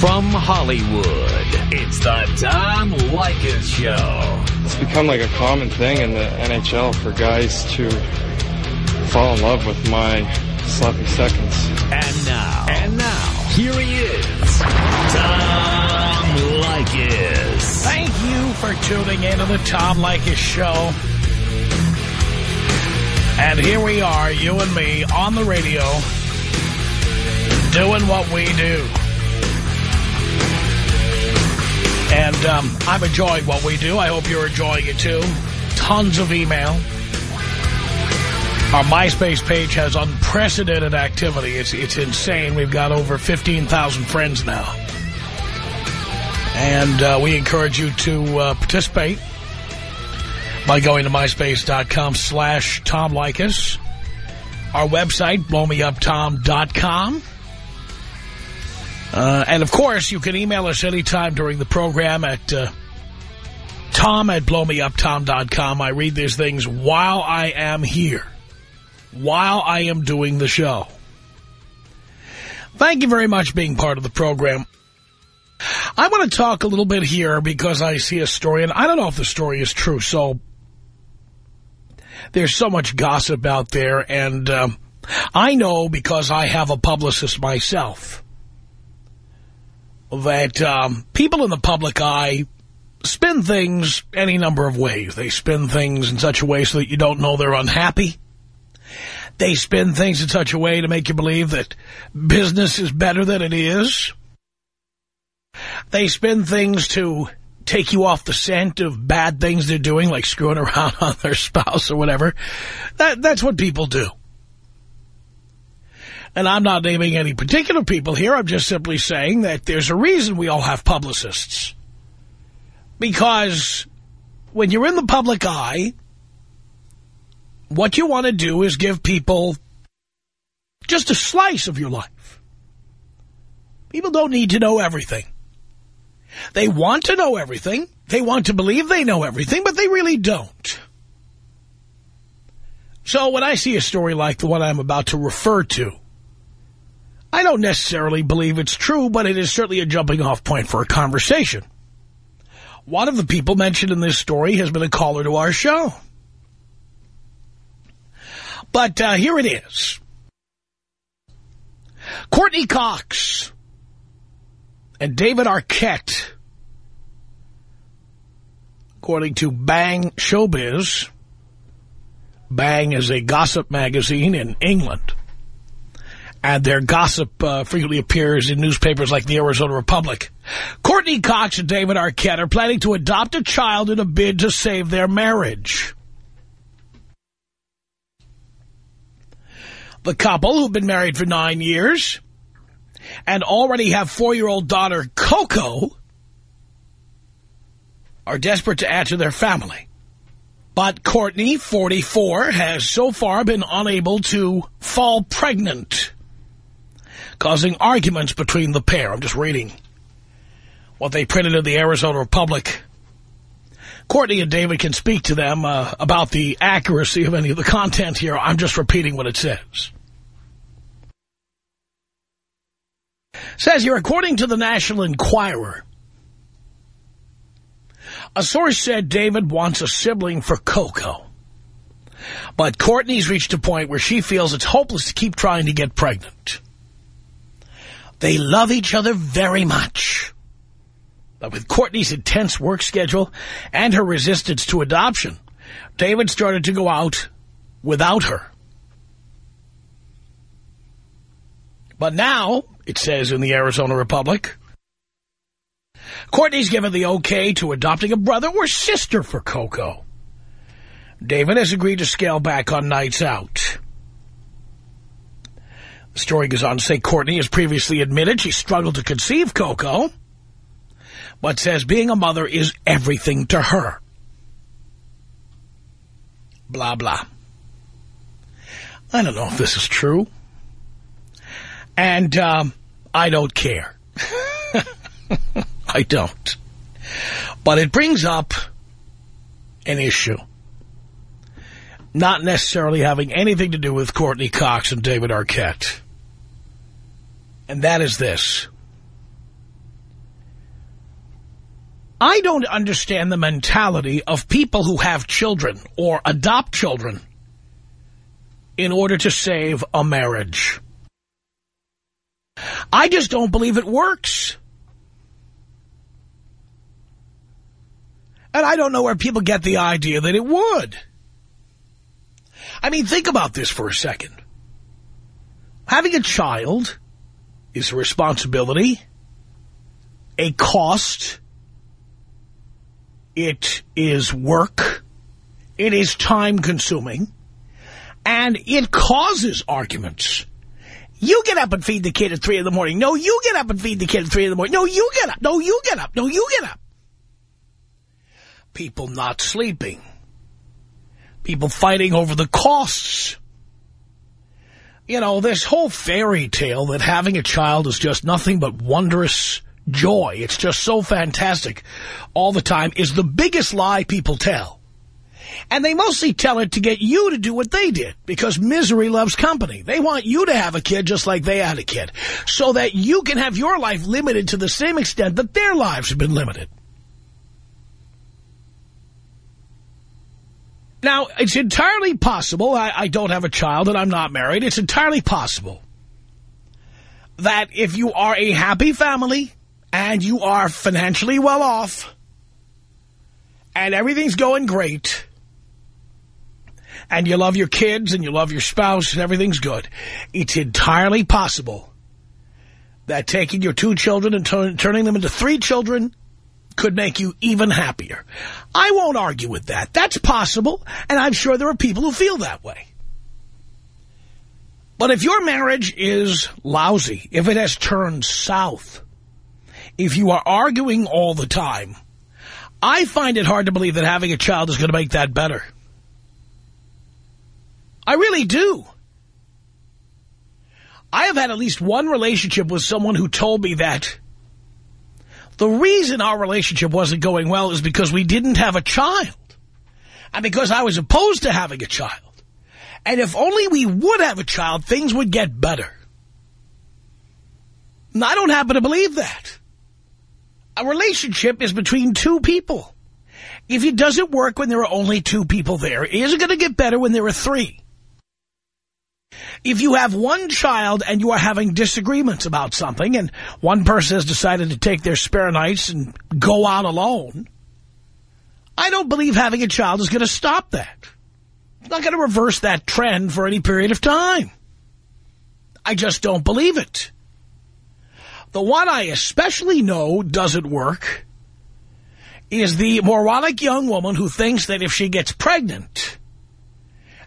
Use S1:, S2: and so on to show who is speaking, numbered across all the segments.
S1: From Hollywood, it's the Tom Leykis Show.
S2: It's become like a common thing in the NHL for guys to fall in love with my sloppy seconds.
S1: And now, and now, here he is, Tom Leykis.
S3: Thank you for tuning in to the Tom Leykis Show. And here we are, you and me, on the radio, doing what we do. And um, I'm enjoying what we do. I hope you're enjoying it, too. Tons of email. Our MySpace page has unprecedented activity. It's, it's insane. We've got over 15,000 friends now. And uh, we encourage you to uh, participate by going to myspace.com slash Tom Leykis. Our website, blowmeuptom.com. Uh, and, of course, you can email us anytime during the program at uh, tom at blowmeuptom.com. I read these things while I am here, while I am doing the show. Thank you very much being part of the program. I want to talk a little bit here because I see a story, and I don't know if the story is true, so there's so much gossip out there, and um, I know because I have a publicist myself that um, people in the public eye spin things any number of ways. They spin things in such a way so that you don't know they're unhappy. They spin things in such a way to make you believe that business is better than it is. They spin things to take you off the scent of bad things they're doing, like screwing around on their spouse or whatever. That, that's what people do. And I'm not naming any particular people here. I'm just simply saying that there's a reason we all have publicists. Because when you're in the public eye, what you want to do is give people just a slice of your life. People don't need to know everything. They want to know everything. They want to believe they know everything, but they really don't. So when I see a story like the one I'm about to refer to, I don't necessarily believe it's true, but it is certainly a jumping off point for a conversation. One of the people mentioned in this story has been a caller to our show. But uh, here it is. Courtney Cox and David Arquette, according to Bang Showbiz, Bang is a gossip magazine in England, and their gossip uh, frequently appears in newspapers like the Arizona Republic. Courtney Cox and David Arquette are planning to adopt a child in a bid to save their marriage. The couple, who've been married for nine years, and already have four-year-old daughter Coco, are desperate to add to their family. But Courtney, 44, has so far been unable to fall pregnant, causing arguments between the pair. I'm just reading what they printed in the Arizona Republic. Courtney and David can speak to them uh, about the accuracy of any of the content here. I'm just repeating what it says. Says here, according to the National Enquirer, a source said David wants a sibling for Coco. But Courtney's reached a point where she feels it's hopeless to keep trying to get pregnant. They love each other very much. But with Courtney's intense work schedule and her resistance to adoption, David started to go out without her. But now, it says in the Arizona Republic, Courtney's given the okay to adopting a brother or sister for Coco. David has agreed to scale back on nights out. Story goes on to say Courtney has previously admitted she struggled to conceive Coco, but says being a mother is everything to her. Blah, blah. I don't know if this is true. And um, I don't care. I don't. But it brings up an issue. Not necessarily having anything to do with Courtney Cox and David Arquette. And that is this. I don't understand the mentality of people who have children or adopt children in order to save a marriage. I just don't believe it works. And I don't know where people get the idea that it would. I mean, think about this for a second. Having a child is a responsibility, a cost, it is work, it is time-consuming, and it causes arguments. You get up and feed the kid at 3 in the morning. No, you get up and feed the kid at 3 in the morning. No, you get up. No, you get up. No, you get up. People not sleeping. People fighting over the costs. You know, this whole fairy tale that having a child is just nothing but wondrous joy. It's just so fantastic all the time is the biggest lie people tell. And they mostly tell it to get you to do what they did, because misery loves company. They want you to have a kid just like they had a kid, so that you can have your life limited to the same extent that their lives have been limited. Now, it's entirely possible, I, I don't have a child and I'm not married, it's entirely possible that if you are a happy family and you are financially well off and everything's going great and you love your kids and you love your spouse and everything's good, it's entirely possible that taking your two children and turning them into three children could make you even happier. I won't argue with that. That's possible, and I'm sure there are people who feel that way. But if your marriage is lousy, if it has turned south, if you are arguing all the time, I find it hard to believe that having a child is going to make that better. I really do. I have had at least one relationship with someone who told me that the reason our relationship wasn't going well is because we didn't have a child. And because I was opposed to having a child. And if only we would have a child, things would get better. And I don't happen to believe that. A relationship is between two people. If it doesn't work when there are only two people there, is it going to get better when there are three? If you have one child and you are having disagreements about something and one person has decided to take their spare nights and go out alone, I don't believe having a child is going to stop that. It's not going to reverse that trend for any period of time. I just don't believe it. The one I especially know doesn't work is the moronic young woman who thinks that if she gets pregnant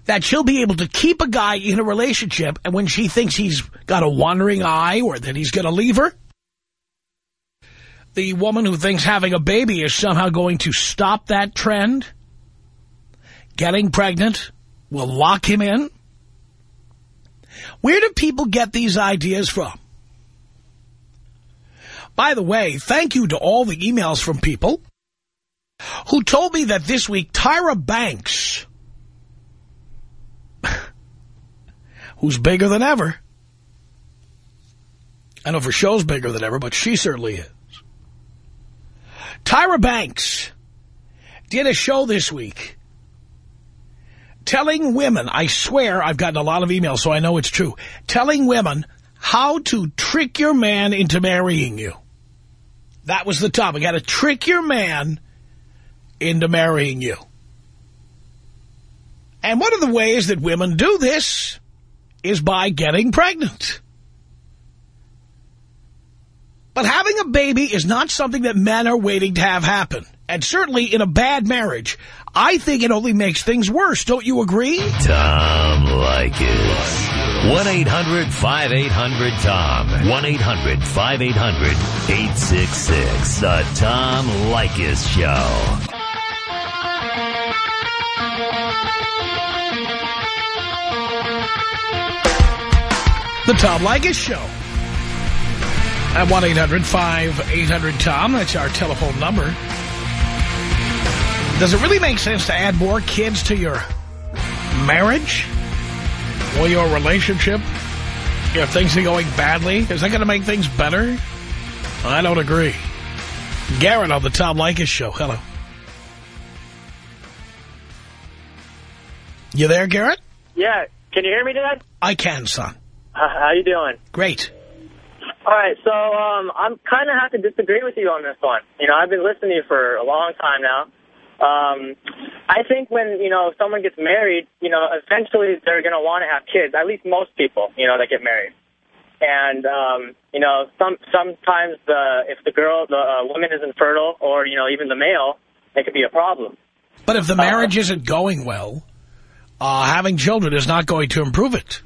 S3: that she'll be able to keep a guy in a relationship and when she thinks he's got a wandering eye or that he's going to leave her, the woman who thinks having a baby is somehow going to stop that trend, getting pregnant, will lock him in. Where do people get these ideas from? By the way, thank you to all the emails from people who told me that this week Tyra Banks who's bigger than ever. I know for show's bigger than ever, but she certainly is. Tyra Banks did a show this week telling women, I swear I've gotten a lot of emails, so I know it's true, telling women how to trick your man into marrying you. That was the topic. How to trick your man into marrying you. And one of the ways that women do this is by getting pregnant. But having a baby is not something that men are waiting to have happen. And certainly in a bad marriage, I think it only makes things worse. Don't you agree?
S1: Tom Leykis. 1-800-5800-TOM. 1-800-5800-866. The Tom Leykis Show.
S3: The Tom Leykis Show. At 1-800-5800-TOM. That's our telephone number. Does it really make sense to add more kids to your marriage? Or your relationship? If things are going badly? Is that going to make things better? I don't agree. Garrett on the Tom Leykis show. Hello. You there, Garrett?
S4: Yeah. Can you hear me, Dad?
S3: I can, son.
S4: Uh, how you doing?
S3: Great.
S4: All right, so um, I'm kind of have to disagree with you on this one. You know, I've been listening to you for a long time now. Um, I think when, you know, someone gets married, you know, eventually they're going to want to have kids, at least most people, you know, that get married. And, um, you know, some sometimes the if the girl, the uh, woman is infertile or, you know, even the male, it could be a problem.
S3: But if the marriage uh, isn't going well, uh, having children is not going to improve it.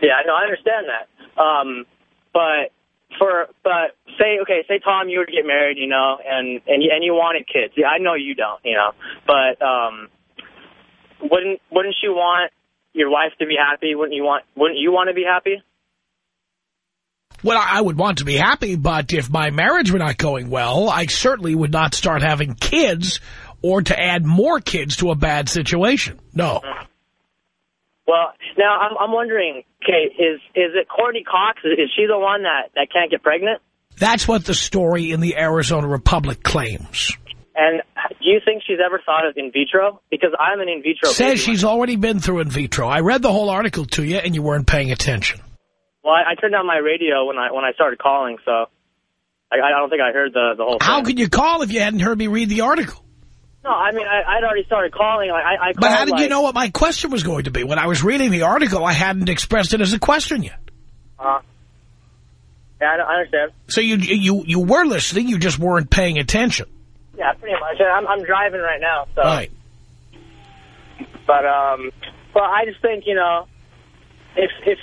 S4: Yeah, no, I understand that. Um, but for but say okay, say Tom, you were to get married, you know, and and and you wanted kids. Yeah, I know you don't, you know, but um, wouldn't wouldn't you want your wife to be happy? Wouldn't you want wouldn't you want to be happy?
S3: Well, I would want to be happy, but if my marriage were not going well, I certainly would not start having kids or to add more kids to a bad situation. No.
S4: Well, now I'm, I'm wondering, okay, is is it Courtney Cox? Is she the one that, that can't get pregnant?
S3: That's what the story in the Arizona Republic claims.
S4: And do you think she's ever thought of in vitro? Because I'm an in vitro.
S3: Says she's already been through in vitro. I read the whole article to you, and you weren't paying attention.
S4: Well, I, I turned on my radio when I when I started calling, so I, I don't think I heard the the whole.
S3: How could you call if you hadn't heard me read the article?
S4: No, I mean, I, would already started calling. Like, I, I
S3: but how did
S4: like,
S3: you know what my question was going to be? When I was reading the article, I hadn't expressed it as a question yet.
S4: Uh, yeah, I, I understand.
S3: So you you you were listening, you just weren't paying attention.
S4: Yeah, pretty much. I'm, I'm driving right now. So.
S3: Right.
S4: But, um, but I just think, you know, if, if,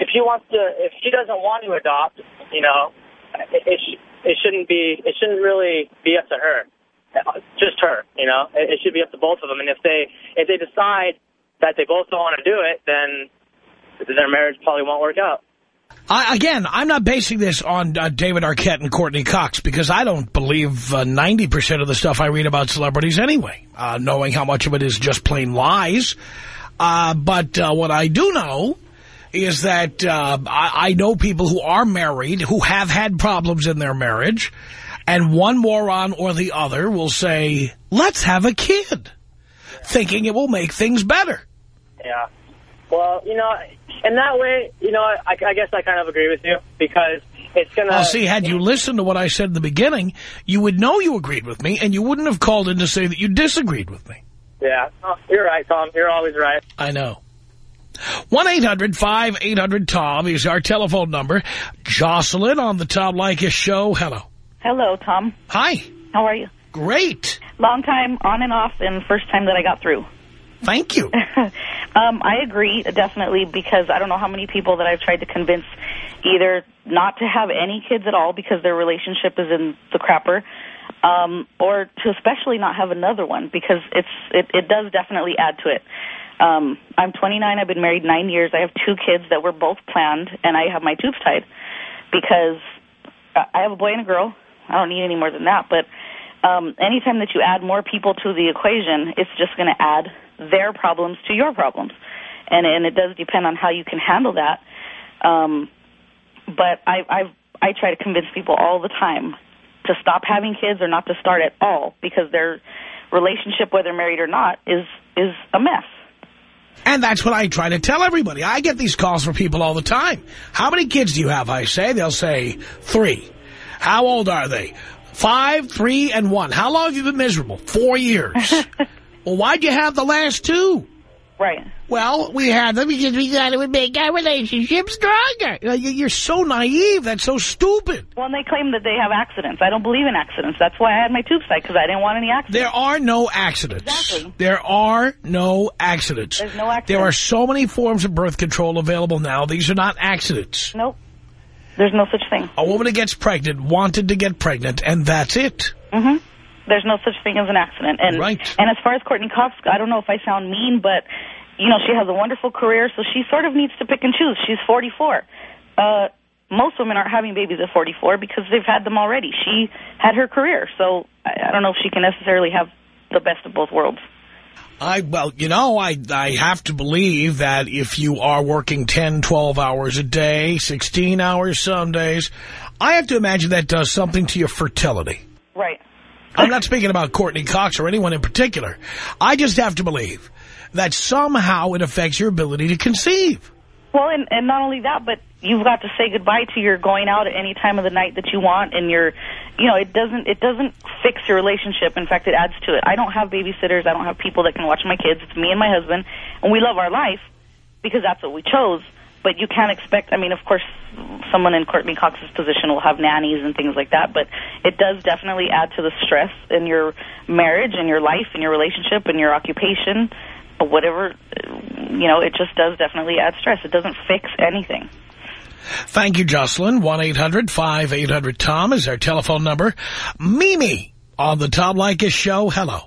S4: if she wants to, if she doesn't want to adopt, you know, it, it, sh it shouldn't be, it shouldn't really be up to her just her, you know. It, it should be up to both of them. And if they if they decide that they both don't want to do it, then their marriage probably won't work out.
S3: I, again, I'm not basing this on uh, David Arquette and Courtney Cox because I don't believe 90% uh, of the stuff I read about celebrities anyway, uh, knowing how much of it is just plain lies. Uh, but uh, what I do know is that I, I know people who are married who have had problems in their marriage and one moron or the other will say, let's have a kid, thinking it will make things better.
S4: Yeah. Well, you know, in that way, you know, I, I guess I kind of agree with you because it's going to...
S3: Well, see, had you listened to what I said in the beginning, you would know you agreed with me, and you wouldn't have called in to say that you disagreed with me.
S4: Yeah. Oh, you're right, Tom. You're always right.
S3: I know. 1-800-5800-TOM is our telephone number. Jocelyn on the Tom Leykis show. Hello.
S5: Hello, Tom.
S3: Hi.
S5: How are you?
S3: Great.
S5: Long time on and off and first time that I got through.
S3: Thank you.
S5: um, I agree, definitely, because I don't know how many people that I've tried to convince either not to have any kids at all because their relationship is in the crapper, um, or to especially not have another one because it's it, it does definitely add to it. Um, I'm 29. I've been married nine years. I have two kids that were both planned, and I have my tubes tied because I have a boy and a girl. I don't need any more than that. But um, anytime that you add more people to the equation, it's just going to add their problems to your problems. And, and it does depend on how you can handle that. Um, but I, I've, I try to convince people all the time to stop having kids or not to start at all because their relationship, whether married or not, is is a mess.
S3: And that's what I try to tell everybody. I get these calls from people all the time. How many kids do you have? I say. They'll say three. How old are they? Five, three, and one. How long have you been miserable? Four years. well, why'd you have the last two?
S5: Right.
S3: Well, we had them because we thought it would make our relationship stronger. Uh, you're so naive. That's so stupid.
S5: Well, and they claim that they have accidents. I don't believe in accidents. That's why I had my tube site, because I didn't want any accidents.
S3: There are no accidents.
S5: Exactly.
S3: There are no accidents.
S5: There's no accidents.
S3: There are so many forms of birth control available now. These are not accidents.
S5: Nope. There's no such thing.
S3: A woman that gets pregnant wanted to get pregnant, and that's it.
S5: Mm-hmm. There's no such thing as an accident. And,
S3: right.
S5: And as far as Courtney Cox, I don't know if I sound mean, but, you know, she has a wonderful career, so she sort of needs to pick and choose. She's 44. Uh, most women aren't having babies at 44 because they've had them already. She had her career, so I, I don't know if she can necessarily have the best of both worlds.
S3: I Well, you know, I, I have to believe that if you are working 10, 12 hours a day, 16 hours some days, I have to imagine that does something to your fertility. Right. I'm not speaking about Courtney Cox or anyone in particular. I just have to believe that somehow it affects your ability to conceive.
S5: Well, and, and not only that, but you've got to say goodbye to your going out at any time of the night that you want, and your, you know, it doesn't it doesn't fix your relationship. In fact, it adds to it. I don't have babysitters. I don't have people that can watch my kids. It's me and my husband, and we love our life because that's what we chose. But you can't expect. I mean, of course, someone in Courtney Cox's position will have nannies and things like that. But it does definitely add to the stress in your marriage, and your life, and your relationship, and your occupation But whatever, you know, it just does definitely add stress. It doesn't fix anything.
S3: Thank you, Jocelyn. 1-800-5800-TOM is our telephone number. Mimi on the Tom Leykis show. Hello.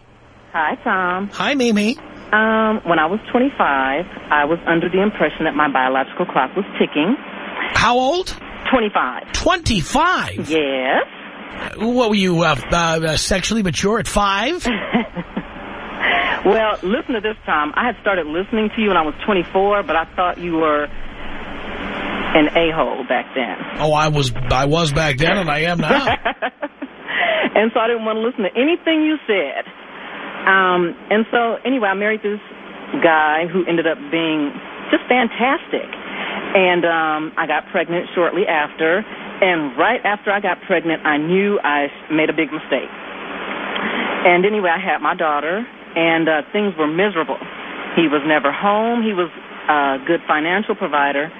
S6: Hi, Tom.
S3: Hi, Mimi.
S6: Um, when I was 25, I was under the impression that my biological clock was ticking.
S3: How old?
S6: 25.
S3: 25?
S6: Yes.
S3: What were you, uh, uh, sexually mature at five?
S6: well, listen to this, Tom. I had started listening to you when I was 24, but I thought you were an a-hole back then.
S3: Oh, I was I was back then, and I am now.
S6: and so I didn't want to listen to anything you said. Um, and so, anyway, I married this guy who ended up being just fantastic. And um, I got pregnant shortly after. And right after I got pregnant, I knew I made a big mistake. And anyway, I had my daughter, and uh, things were miserable. He was never home. He was a good financial provider,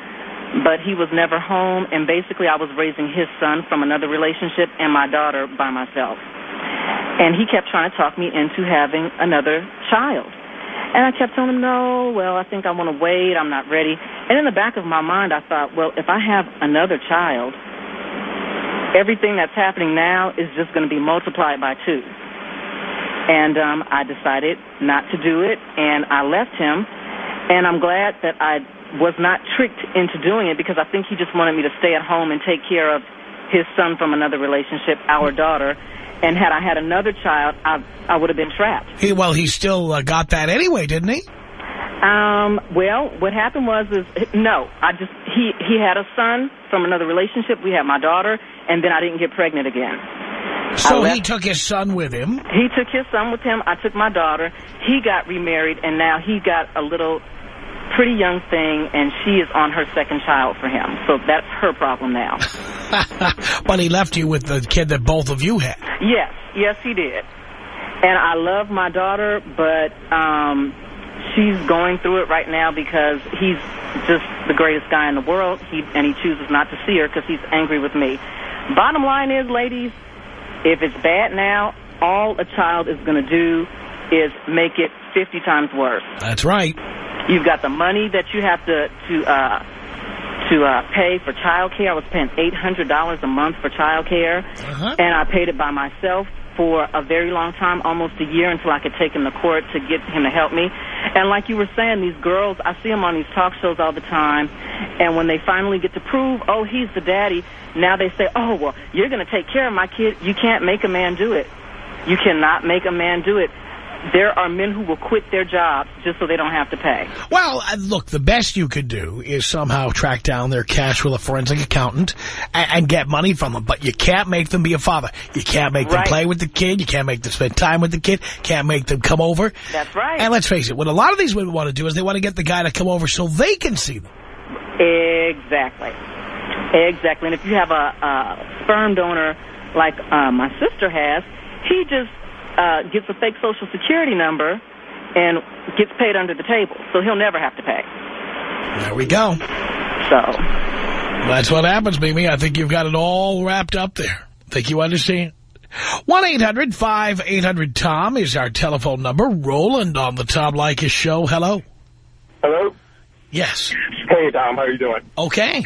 S6: but he was never home. And basically, I was raising his son from another relationship and my daughter by myself. And he kept trying to talk me into having another child. And I kept telling him, no, well, I think I want to wait. I'm not ready. And in the back of my mind, I thought, well, if I have another child, everything that's happening now is just going to be multiplied by two. And um, I decided not to do it, and I left him. And I'm glad that I was not tricked into doing it because I think he just wanted me to stay at home and take care of his son from another relationship, our daughter. And had I had another child, I, I would have been trapped.
S3: He, well, he still uh, got that anyway, didn't he?
S6: Um, well, what happened was, is no, I just, he, he had a son from another relationship. We had my daughter, and then I didn't get pregnant again.
S3: So he took his son with him?
S6: He took his son with him. I took my daughter. He got remarried, and now he got a little pretty young thing, and she is on her second child for him. So that's her problem now.
S3: but he left you with the kid that both of you had.
S6: Yes, yes, he did. And I love my daughter, but um, she's going through it right now because he's just the greatest guy in the world, he, and he chooses not to see her because he's angry with me. Bottom line is, ladies, if it's bad now, all a child is going to do is make it 50 times worse.
S3: That's right.
S6: You've got the money that you have to to uh, to uh, pay for child care. I was paying $800 a month for child care, uh -huh. and I paid it by myself for a very long time, almost a year, until I could take him to court to get him to help me. And like you were saying, these girls, I see them on these talk shows all the time, and when they finally get to prove, oh, he's the daddy, now they say, oh, well, you're going to take care of my kid. You can't make a man do it. You cannot make a man do it there are men who will quit their jobs just so they don't have to pay.
S3: Well, uh, look, the best you could do is somehow track down their cash with a forensic accountant and, and get money from them. But you can't make them be a father. You can't make
S6: right.
S3: them play with the kid. You can't make them spend time with the kid. Can't make them come over.
S6: That's right.
S3: And let's face it, what a lot of these women want to do is they want to get the guy to come over so they can see them.
S6: Exactly. Exactly. And if you have a, a sperm donor like uh, my sister has, he just uh, gets a fake Social Security number and gets paid under the table, so he'll never have to pay.
S3: There we go.
S6: So.
S3: That's what happens, Mimi. I think you've got it all wrapped up there. think you understand. 1-800-5800-TOM is our telephone number. Roland on the Tom Leykis show. Hello.
S7: Hello?
S3: Yes.
S7: Hey, Tom. How are you doing?
S3: Okay.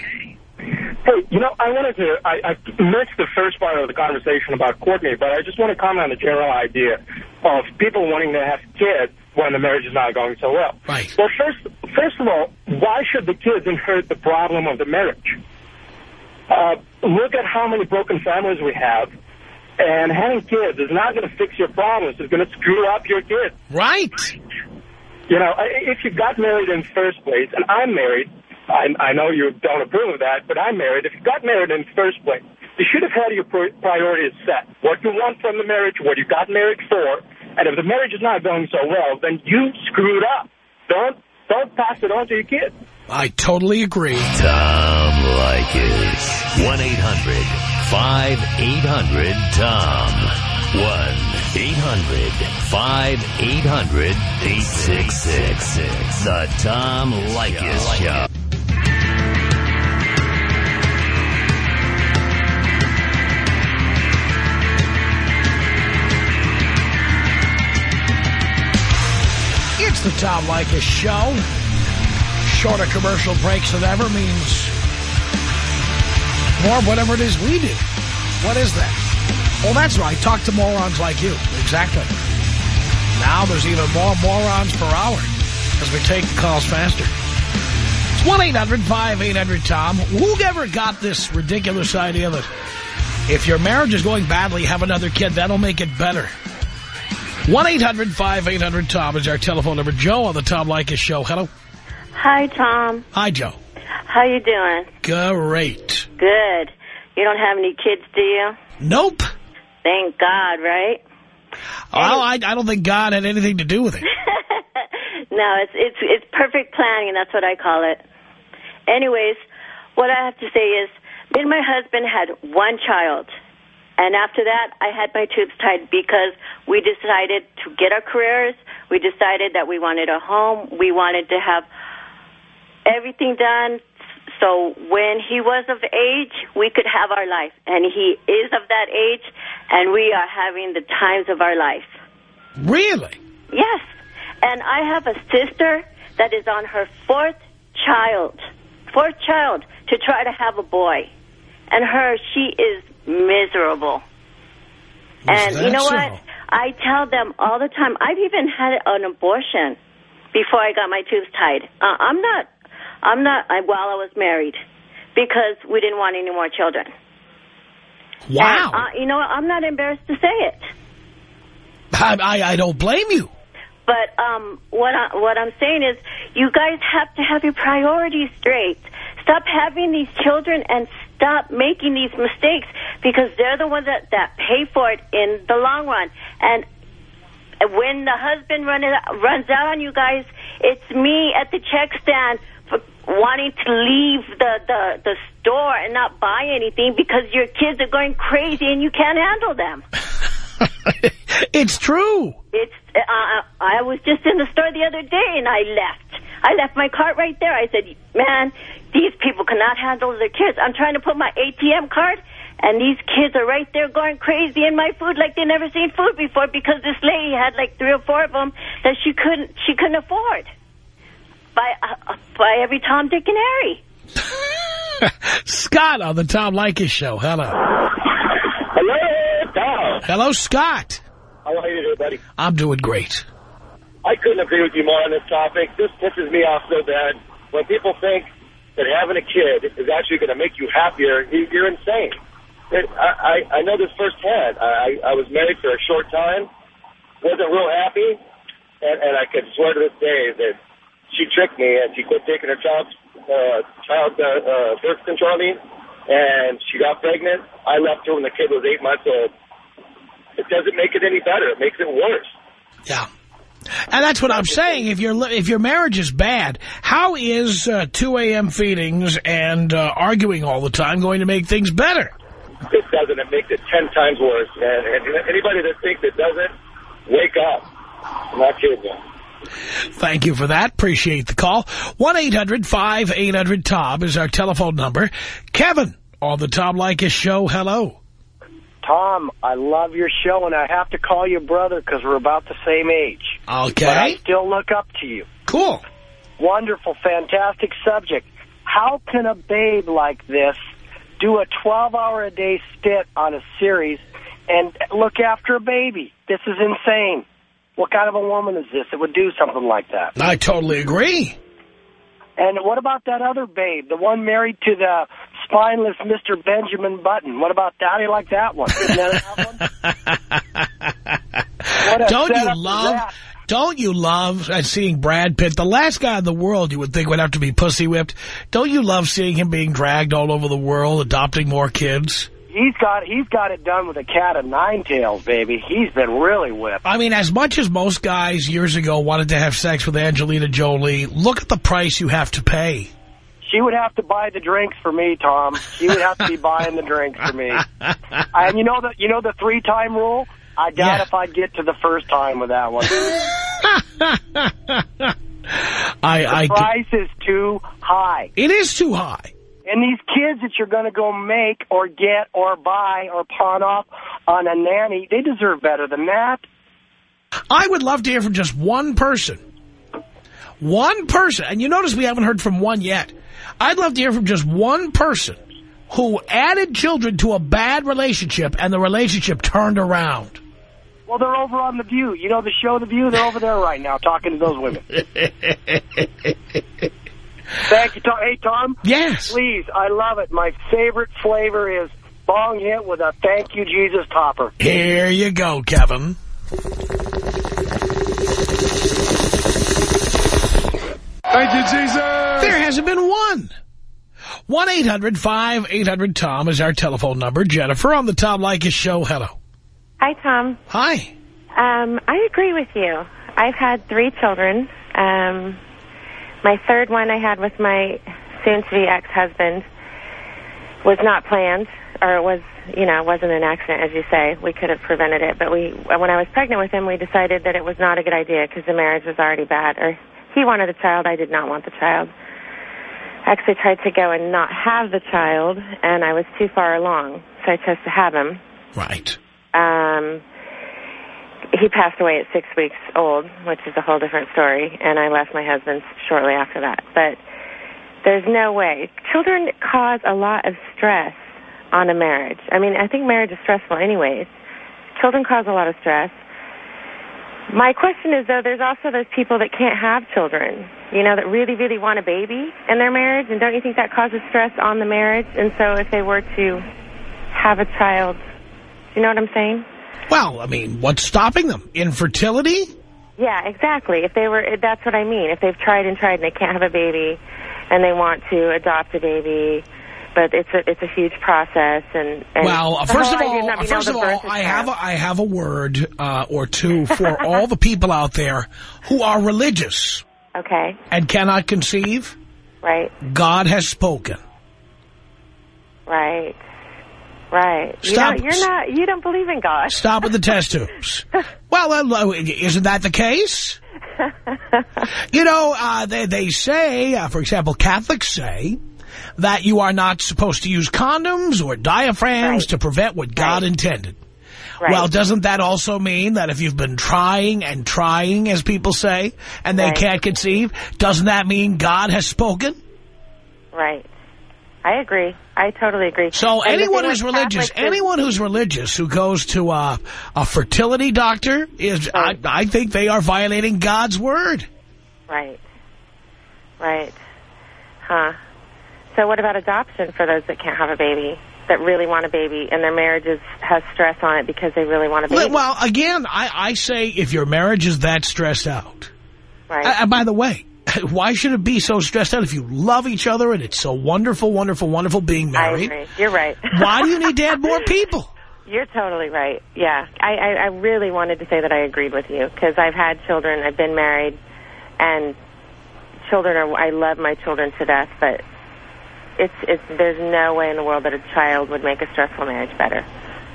S7: Hey, you know, I wanted to, I, I missed the first part of the conversation about Courtney, but I just want to comment on the general idea of people wanting to have kids when the marriage is not going so well.
S3: Right.
S7: Well, first, first of all, why should the kids inherit the problem of the marriage? Uh, look at how many broken families we have, and having kids is not going to fix your problems. It's going to screw up your kids.
S3: Right.
S7: You know, if you got married in the first place, and I'm married, I, I know you don't approve of that, but I'm married. If you got married in the first place, you should have had your priorities set. What you want from the marriage, what you got married for, and if the marriage is not going so well, then you screwed up. Don't don't pass it on to your kids.
S3: I totally agree.
S1: Tom Leykis. 1-800-5800-TOM. 1-800-5800-866. The Tom Leykis Show.
S3: The Tom Leykis Show. Shorter commercial breaks than ever means more whatever it is we do. What is that? Well, that's right. Talk to morons like you. Exactly. Now there's even more morons per hour as we take calls faster. It's 1-800-5800-TOM. Whoever got this ridiculous idea that if your marriage is going badly, have another kid. That'll make it better. 1-800-5800-TOM is our telephone number. Joe on the Tom Leykis Show. Hello.
S8: Hi, Tom.
S3: Hi, Joe.
S8: How you doing?
S3: Great.
S8: Good. You don't have any kids, do you?
S3: Nope.
S8: Thank God, right?
S3: Well, I, I don't think God had anything to do with it.
S8: no, it's it's it's perfect planning. And that's what I call it. Anyways, what I have to say is, me and my husband had one child. And after that, I had my tubes tied because we decided to get our careers. We decided that we wanted a home. We wanted to have everything done. So when he was of age, we could have our life. And he is of that age, and we are having the times of our life.
S3: Really?
S8: Yes. And I have a sister that is on her fourth child, fourth child, to try to have a boy. And her, she is miserable. and you know
S3: so?
S8: what? I tell them all the time, I've even had an abortion before I got my tubes tied. Uh, I'm not, I'm not, I, while I was married, because we didn't want any more children.
S3: Wow.
S8: And, uh, you know, what? I'm not embarrassed to say it.
S3: I, I, I don't blame you.
S8: But um, what I, what I'm saying is, you guys have to have your priorities straight. Stop having these children and stop making these mistakes because they're the ones that, that pay for it in the long run. And when the husband run it, runs out on you guys, it's me at the check stand for wanting to leave the, the, the store and not buy anything because your kids are going crazy and you can't handle them.
S3: it's true.
S8: It's. Uh, I was just in the store the other day and I left. I left my cart right there. I said, man, these people cannot handle their kids. I'm trying to put my ATM card, and these kids are right there going crazy in my food like they never seen food before because this lady had like three or four of them that she couldn't she couldn't afford. By uh, by every Tom, Dick, and Harry.
S3: Scott on the Tom Leykis Show. Hello.
S7: Hello, Tom.
S3: Hello, Scott.
S7: How are you today, buddy?
S3: I'm doing great.
S7: I couldn't agree with you more on this topic. This pisses me off so bad. When people think that having a kid is actually going to make you happier, you're insane. It, I, I, know this firsthand. I, I was married for a short time, wasn't real happy, and, and I could swear to this day that she tricked me and she quit taking her child, uh, child uh, uh, birth control me, and she got pregnant. I left her when the kid was eight months old. It doesn't make it any better. It makes it worse.
S3: Yeah. And that's what I'm saying. If your if your marriage is bad, how is uh, 2 a.m. feedings and uh, arguing all the time going to make things better?
S7: It doesn't. It makes it ten times worse. And, and anybody that thinks it doesn't, wake up. I'm not kidding you.
S3: Thank you for that. Appreciate the call. 1-800-5800-TOM is our telephone number. Kevin on the Tom Leykis Show. Hello.
S9: Tom, I love your show, and I have to call you brother because we're about the same age.
S3: Okay.
S9: But I still look up to you.
S3: Cool.
S9: Wonderful, fantastic subject. How can a babe like this do a 12-hour-a-day stint on a series and look after a baby? This is insane. What kind of a woman is this that would do something like that?
S3: I totally agree.
S9: And what about that other babe, the one married to the spineless Mr. Benjamin Button? What about that? I like that one. One?
S3: Don't you love... Don't you love seeing Brad Pitt, the last guy in the world you would think would have to be pussy whipped? Don't you love seeing him being dragged all over the world, adopting more kids?
S9: He's got he's got it done with a cat of nine tails, baby. He's been really whipped.
S3: I mean, as much as most guys years ago wanted to have sex with Angelina Jolie, look at the price you have to pay.
S9: She would have to buy the drinks for me, Tom. She would have to be buying the drinks for me. And you know the you know the three time rule. I doubt
S3: Yeah.
S9: if I'd get to the first time with that one.
S3: I,
S9: The
S3: I,
S9: price is too high.
S3: it is too high.
S9: And these kids that you're going to go make or get or buy or pawn off on a nanny, they deserve better than that.
S3: I would love to hear from just one person. One person. And you notice we haven't heard from one yet. I'd love to hear from just one person who added children to a bad relationship and the relationship turned around.
S9: Well, they're over on The View. You know the show The View? They're over there right now talking to those women. Thank you, Tom. Hey, Tom.
S3: Yes.
S9: Please, I love it. My favorite flavor is bong hit with a thank you, Jesus topper.
S3: Here you go, Kevin.
S2: Thank you, Jesus.
S3: There hasn't been one. 1-800-5800-TOM is our telephone number. Jennifer on the Tom Leykis show. Hello.
S10: Hi, Tom.
S3: Hi.
S10: Um, I agree with you. I've had three children. Um, my third one I had with my soon-to-be ex-husband was not planned, or it was, you know, it wasn't an accident, as you say. We could have prevented it, but we, when I was pregnant with him, we decided that it was not a good idea because the marriage was already bad. Or he wanted a child, I did not want the child. I actually tried to go and not have the child, and I was too far along, so I chose to have him.
S3: Right.
S10: Um, he passed away at six weeks old, which is a whole different story, and I left my husband shortly after that. But there's no way. Children cause a lot of stress on a marriage. I mean, I think marriage is stressful anyways. Children cause a lot of stress. My question is, though, there's also those people that can't have children, you know, that really, really want a baby in their marriage, and don't you think that causes stress on the marriage? And so if they were to have a child, you know what I'm saying?
S3: Well, I mean, what's stopping them? Infertility?
S10: Yeah, exactly. If they were, that's what I mean. If they've tried and tried and they can't have a baby, and they want to adopt a baby, but it's a it's a huge process. And, and
S3: Well, first of all, first of all, I have a, I have a word uh, or two for all the people out there who are religious
S10: okay,
S3: and cannot conceive.
S10: right,
S3: God has spoken.
S10: right, right.
S3: Stop.
S10: You don't, you're not. You don't believe in God.
S3: Stop with the test tubes. Well, uh, isn't that the case? You know, uh, they, they say, uh, for example, Catholics say that you are not supposed to use condoms or diaphragms
S10: Right.
S3: to prevent what God
S10: Right.
S3: intended.
S10: Right.
S3: Well, doesn't that also mean that if you've been trying and trying, as people say, and they
S10: Right.
S3: can't conceive, doesn't that mean God has spoken?
S10: right. I agree. I totally agree.
S3: So
S10: And
S3: anyone who's religious,
S10: Catholics is-
S3: anyone who's religious who goes to a, a fertility doctor is, I, I think they are violating God's word.
S10: Right. Right. Huh. So what about adoption for those that can't have a baby, that really want a baby, and their marriage is, has stress on it because they really want a baby?
S3: Well, again, I, I say if your marriage is that stressed out,
S10: right.
S3: uh, and by the way, why should it be so stressed out if you love each other and it's so wonderful, wonderful, wonderful being
S10: I
S3: married?
S10: agree. You're right.
S3: Why do you need to add more people?
S10: You're totally right. Yeah. I, I, I really wanted to say that I agreed with you because I've had children, I've been married, and children are, I love my children to death, but it's, it's, there's no way in the world that a child would make a stressful marriage better.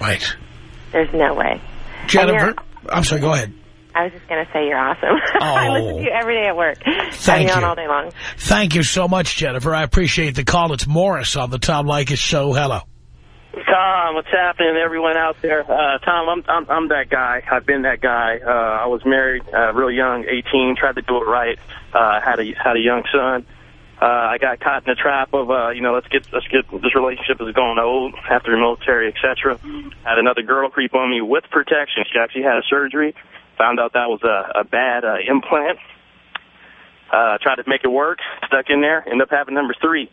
S3: Right.
S10: There's no way.
S3: Jennifer, I'm sorry, go ahead.
S10: I was just going to say you're awesome. I listen to you every day at work.
S3: Thank
S10: I'm on
S3: you.
S10: all day long.
S3: Thank you so much, Jennifer. I appreciate the call. It's Morris on the Tom Leykis show. Hello.
S11: Tom, what's happening, everyone out there? Uh, Tom, I'm, I'm I'm that guy. I've been that guy. Uh, I was married uh, real young, 18. Tried to do it right. Uh, had a had a young son. Uh, I got caught in the trap of uh, you know let's get let's get this relationship is going old after the military, etc. Had another girl creep on me with protection. She actually had a surgery. Found out that was a, a bad uh, implant. Uh, tried to make it work. Stuck in there. Ended up having number three.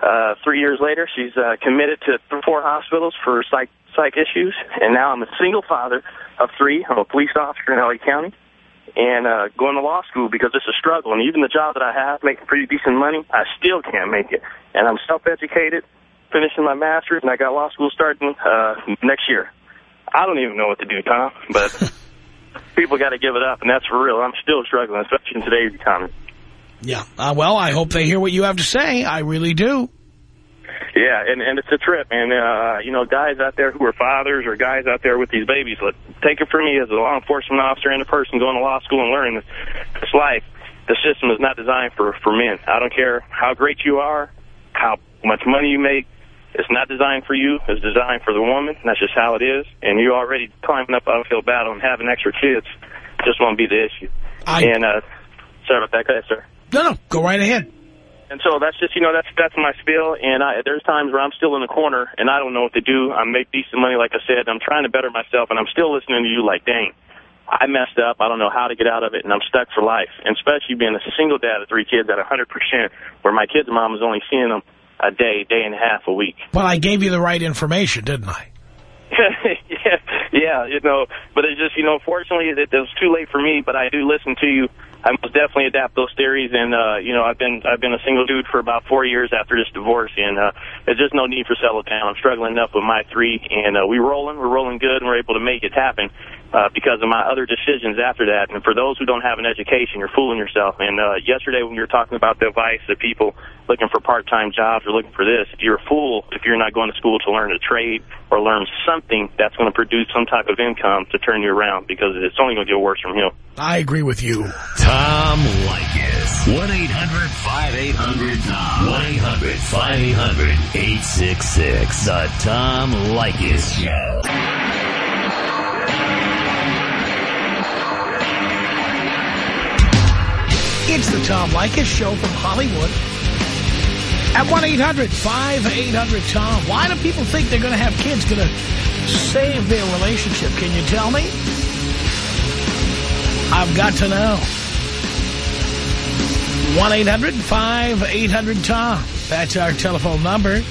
S11: Uh, three years later, she's uh, committed to four hospitals for psych psych issues, and now I'm a single father of three. I'm a police officer in LA County, and uh, going to law school because it's a struggle. And even the job that I have, making pretty decent money, I still can't make it. And I'm self-educated, finishing my master's, and I got law school starting uh, next year. I don't even know what to do, Tom, but people got to give it up, and that's for real. I'm still struggling, especially in today's economy.
S3: Yeah. Uh, well, I hope they hear what you have to say. I really do.
S11: Yeah, and, and it's a trip. And, uh, you know, guys out there who are fathers or guys out there with these babies, let, take it from me as a law enforcement officer and a person going to law school and learning this, this life. The system is not designed for, for men. I don't care how great you are, how much money you make. It's not designed for you. It's designed for the woman. That's just how it is. And you're already climbing up uphill battle and having extra kids just won't be the issue.
S3: I...
S11: And, uh, sorry about that. Go ahead, sir.
S3: No, no, go right ahead.
S11: And so that's just, you know, that's that's my spiel. And I, there's times where I'm still in the corner and I don't know what to do. I make decent money, like I said. I'm trying to better myself, and I'm still listening to you like, dang, I messed up. I don't know how to get out of it, and I'm stuck for life. And especially being a single dad of three kids at 100%, where my kid's mom is only seeing them a day, day and a half a week.
S3: Well, I gave you the right information, didn't I?
S11: yeah, yeah, you know, but it's just, you know, fortunately it, it was too late for me, but I do listen to you I most definitely adapt those theories, and uh, you know, I've been I've been a single dude for about four years after this divorce, and uh, there's just no need for settle down. I'm struggling enough with my three, and uh, we rolling, we're rolling good, and we're able to make it happen uh, because of my other decisions after that. And for those who don't have an education, you're fooling yourself. And uh, yesterday when you were talking about the advice of people looking for part-time jobs or looking for this, you're a fool if you're not going to school to learn a trade or learn something that's going to produce some type of income to turn you around because it's only going to get worse from here.
S3: I agree with you.
S1: Tom Leykis. 1-800-5800-TOM. 1-800-5800-866. The Tom Leykis Show.
S3: It's the Tom Leykis Show from Hollywood. At 1-800-5800-TOM. Why do people think they're going to have kids going to save their relationship? Can you tell me? I've got to know. 1-800-5800-TOM. That's our telephone number.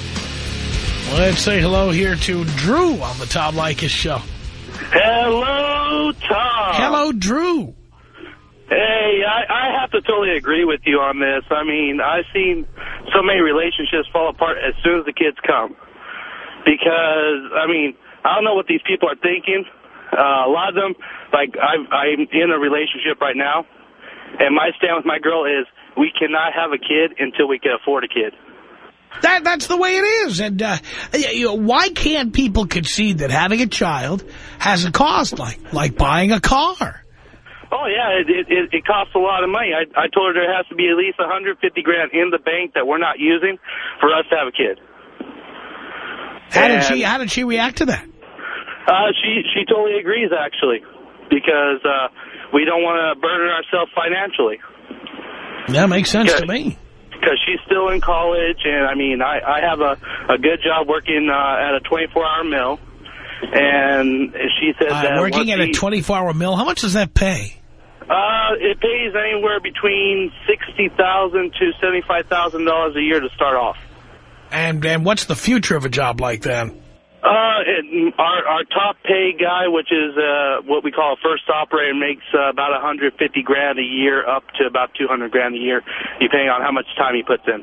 S3: Let's say hello here to Drew on the Tom Leykis Show.
S12: Hello, Tom.
S3: Hello, Drew.
S12: Hey, I, I have to totally agree with you on this. I mean, I've seen so many relationships fall apart as soon as the kids come. Because, I mean, I don't know what these people are thinking. Uh, a lot of them, like, I've, I'm in a relationship right now, and my stand with my girl is we cannot have a kid until we can afford a kid.
S3: That That's the way it is. And uh, you know, why can't people concede that having a child has a cost, like like buying a car?
S12: Oh, yeah, it, it, it costs a lot of money. I, I told her there has to be at least 150 grand in the bank that we're not using for us to have a kid.
S3: How and, did she How did she react to that?
S12: Uh, she she totally agrees, actually, because uh, we don't want to burden ourselves financially.
S3: That makes sense to me.
S12: Because she's still in college, and I mean, I, I have a, a good job working uh, at a 24-hour mill, and she said
S3: uh,
S12: that
S3: working at a 24-hour mill. How much does that pay?
S12: Uh, it pays anywhere between 60,000 to seventy-five thousand dollars a year to start off.
S3: And and what's the future of a job like that?
S12: Uh, it, our our top pay guy, which is uh what we call a first operator, makes uh, about a hundred fifty grand a year, up to about two hundred grand a year, depending on how much time he puts in.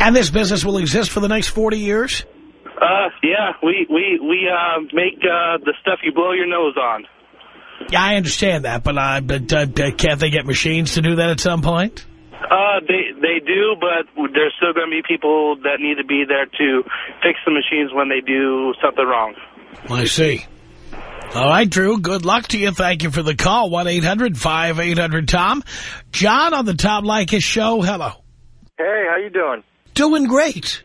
S3: And this business will exist for the next forty years.
S12: Uh, yeah, we we we uh make uh the stuff you blow your nose on.
S3: Yeah, I understand that, but uh, but uh, can't they get machines to do that at some point?
S12: Uh, they they do, but there's still going to be people that need to be there to fix the machines when they do something wrong.
S3: I see. All right, Drew, good luck to you. Thank you for the call. 1-800-5800-TOM. John on the Tom Leykis show. Hello.
S13: Hey, how you doing?
S3: Doing great.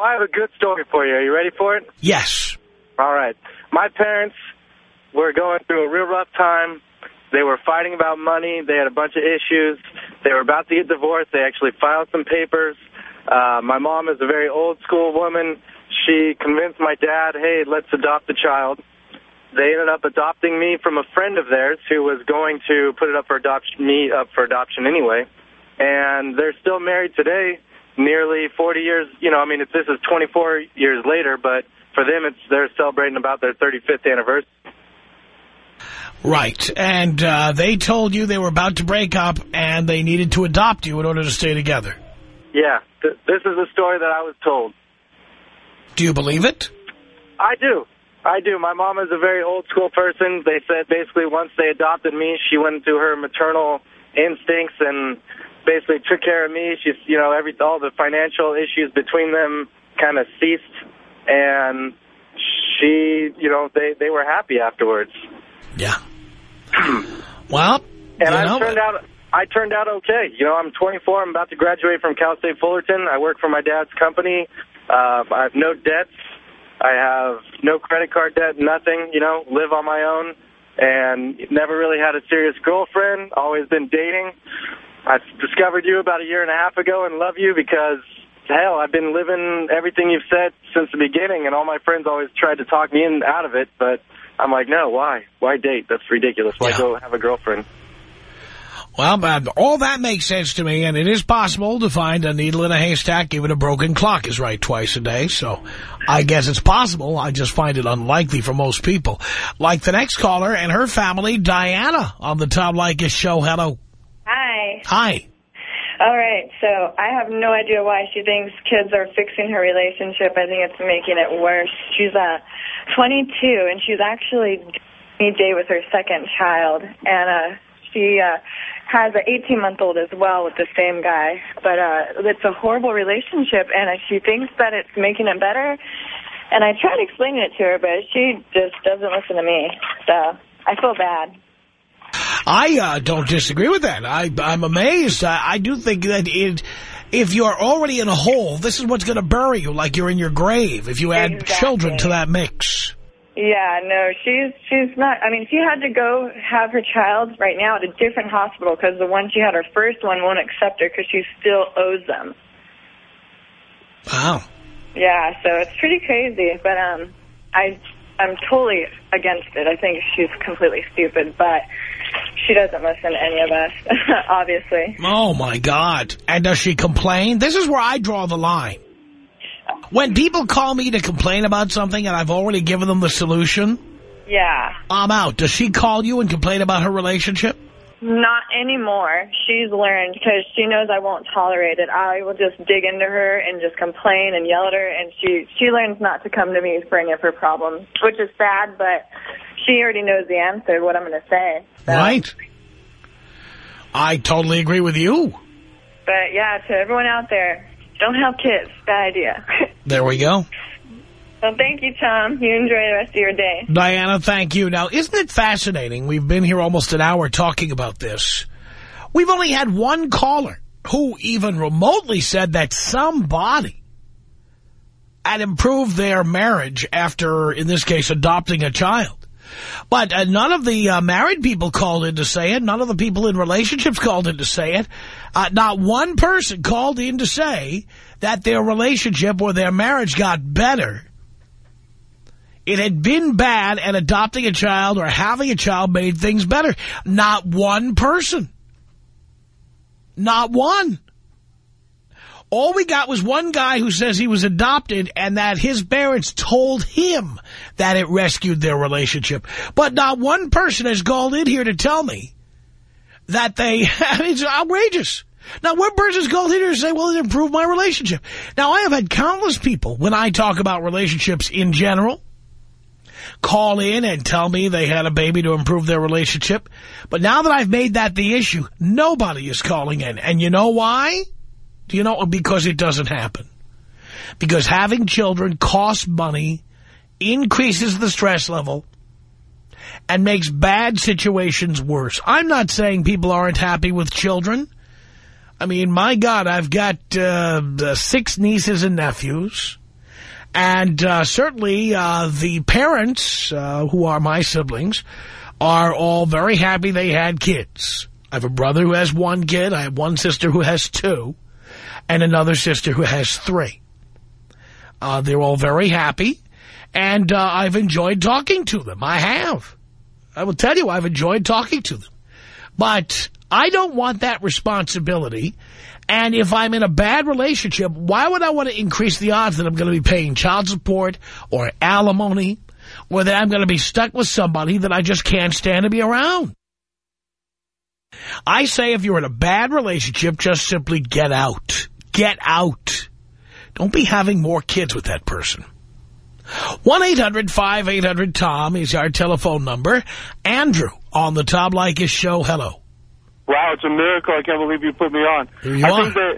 S13: I have a good story for you. Are you ready for it?
S3: Yes.
S13: All right. My parents were going through a real rough time. They were fighting about money. They had a bunch of issues. They were about to get divorced. They actually filed some papers. Uh, my mom is a very old school woman. She convinced my dad, hey, let's adopt the child. They ended up adopting me from a friend of theirs who was going to put it up for adoption, me up for adoption anyway. And they're still married today, nearly 40 years. You know, I mean, it's, this is 24 years later, but for them, it's they're celebrating about their 35th anniversary.
S3: Right. And uh, they told you they were about to break up and they needed to adopt you in order to stay together.
S13: Yeah. th- this is a story that I was told.
S3: Do you believe it?
S13: I do. I do. My mom is a very old school person. They said basically once they adopted me, she went into her maternal instincts and basically took care of me. She's, you know, every all the financial issues between them kind of ceased, and she, you know, they they were happy afterwards.
S3: Yeah. well,
S13: and I
S3: know,
S13: turned out I turned out okay. You know, I'm 24. I'm about to graduate from Cal State Fullerton. I work for my dad's company. Uh, I have no debts. I have no credit card debt, nothing. You know, live on my own, and never really had a serious girlfriend. Always been dating. I discovered you about a year and a half ago and love you because, hell, I've been living everything you've said since the beginning, and all my friends always tried to talk me in out of it, but I'm like, no, why? Why date? That's ridiculous. Why go have a girlfriend?
S3: Well, but all that makes sense to me, and it is possible to find a needle in a haystack, even a broken clock is right twice a day. So I guess it's possible. I just find it unlikely for most people. Like the next caller and her family, Diana, on the Tom Leykis show. Hello.
S14: Hi.
S3: Hi.
S14: All right, so I have no idea why she thinks kids are fixing her relationship. I think it's making it worse. She's uh, 22, and she's actually a day with her second child, and uh, she uh, has an 18-month-old as well with the same guy. But uh, it's a horrible relationship, and uh, she thinks that it's making it better. And I tried explaining it to her, but she just doesn't listen to me. So I feel bad.
S3: I uh, don't disagree with that. I, I'm amazed. I, I do think that it, if you're already in a hole, this is what's going to bury you like you're in your grave if you add
S14: Exactly.
S3: children to that mix.
S14: Yeah, no, she's she's not. I mean, she had to go have her child right now at a different hospital because the one she had her first one won't accept her because she still owes them.
S3: Wow.
S14: Yeah, so it's pretty crazy, but um, I I'm totally against it. I think she's completely stupid, but she doesn't listen to any of us, obviously.
S3: Oh, my God. And does she complain? This is where I draw the line. When people call me to complain about something and I've already given them the solution,
S14: Yeah,
S3: I'm out. Does she call you and complain about her relationship?
S14: Not anymore. She's learned because she knows I won't tolerate it. I will just dig into her and just complain and yell at her, and she she learns not to come to me for any of her problems, which is sad, but she already knows the answer, what I'm going to say. So.
S3: Right. I totally agree with you.
S14: But yeah, to everyone out there, don't have kids. Bad idea.
S3: There we go.
S14: Well, thank you, Tom. You enjoy the rest of your day.
S3: Diana, thank you. Now, isn't it fascinating? We've been here almost an hour talking about this. We've only had one caller who even remotely said that somebody had improved their marriage after, in this case, adopting a child. But uh, none of the uh, married people called in to say it. None of the people in relationships called in to say it. Uh, not one person called in to say that their relationship or their marriage got better. It had been bad and adopting a child or having a child made things better. Not one person. Not one. All we got was one guy who says he was adopted and that his parents told him that it rescued their relationship. But not one person has called in here to tell me that they, it's outrageous. Not one person's called in here to say, well, it improved my relationship. Now, I have had countless people, when I talk about relationships in general, call in and tell me they had a baby to improve their relationship. But now that I've made that the issue, nobody is calling in. And you know why? Do you know? Because it doesn't happen. Because having children costs money, increases the stress level, and makes bad situations worse. I'm not saying people aren't happy with children. I mean, my God, I've got uh, six nieces and nephews. And uh, certainly uh, the parents, uh, who are my siblings, are all very happy they had kids. I have a brother who has one kid. I have one sister who has two. And another sister who has three. Uh, they're all very happy. And uh, I've enjoyed talking to them. I have. I will tell you, I've enjoyed talking to them. But I don't want that responsibility. And if I'm in a bad relationship, why would I want to increase the odds that I'm going to be paying child support or alimony or that I'm going to be stuck with somebody that I just can't stand to be around? I say if you're in a bad relationship, just simply get out. Get out. Don't be having more kids with that person. 1-800-5800-TOM is our telephone number. Andrew on the Tom Leykis show. Hello.
S15: Wow, it's a miracle. I can't believe you put me on.
S3: Here you
S15: I
S3: are.
S15: think that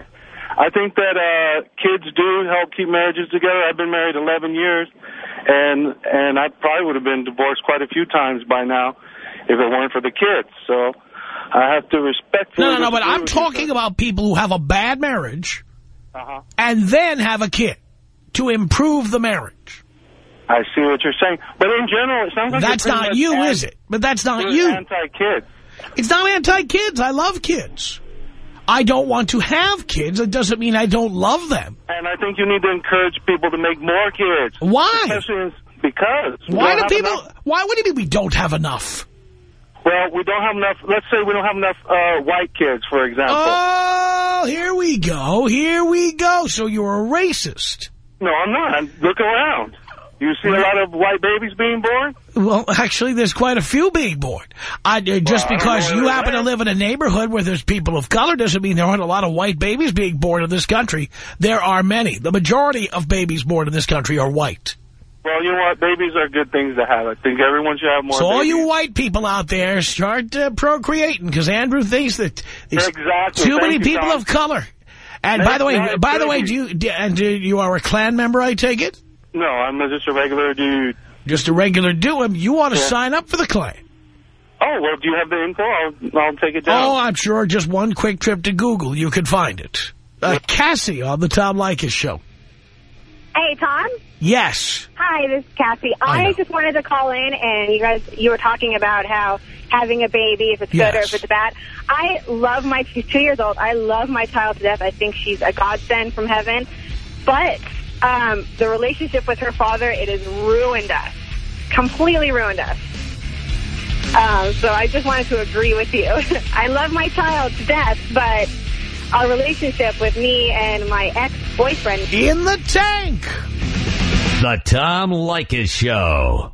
S15: I think that uh, kids do help keep marriages together. I've been married 11 years, and and I probably would have been divorced quite a few times by now if it weren't for the kids. So I have to respect.
S3: No, no, no, but I'm talking about people who have a bad marriage.
S15: Uh-huh.
S3: and then have a kid to improve the marriage.
S15: I see what you're saying, but in general, it sounds like
S3: That's not you, is it? But that's not you.
S15: Anti-kids.
S3: It's not anti-kids. I love kids. I don't want to have kids. It doesn't mean I don't love them.
S15: And I think you need to encourage people to make more kids.
S3: Why?
S15: Because.
S3: Why do people...
S15: enough-
S3: Why would it be we don't have enough?
S15: Well, we don't have enough. Let's say we don't have enough uh, white kids, for example.
S3: Oh, here we go. Here we go. So you're a racist.
S15: No, I'm not. Look around. You see a lot of white babies being born?
S3: Well, actually, there's quite a few being born. I, uh, just
S15: Well,
S3: because
S15: know
S3: you happen to live in a neighborhood where there's people of color doesn't mean there aren't a lot of white babies being born in this country. There are many. The majority of babies born in this country are white.
S15: Well, you know what? Babies are good things to have. I think everyone should have more
S3: so all you white people out there, start uh, procreating because Andrew thinks that there's
S15: Exactly.
S3: too
S15: Thank
S3: many people of color. And by the way, by the way, do you do, and do you are a Klan member? I take it.
S15: No, I'm just a regular dude.
S3: Just a regular dude. You want to
S15: Yeah.
S3: sign up for the Klan?
S15: Oh, well, do you have the info? I'll, I'll take it down.
S3: Oh, I'm sure just one quick trip to Google, you could find it. Uh, Cassie on the Tom Leykis show.
S16: Hey, Tom.
S3: Yes.
S16: Hi, this is Cassie. I, just wanted to call in, and you guys, you were talking about how having a baby, if it's good or if it's bad. I love my, she's two years old. I love my child to death. I think she's a godsend from heaven. But um, the relationship with her father, it has ruined us. Completely ruined us. Um, so I just wanted to agree with you. I love my child to death, but our relationship with me and my ex-boyfriend...
S3: In the tank!
S1: The Tom Leykis Show.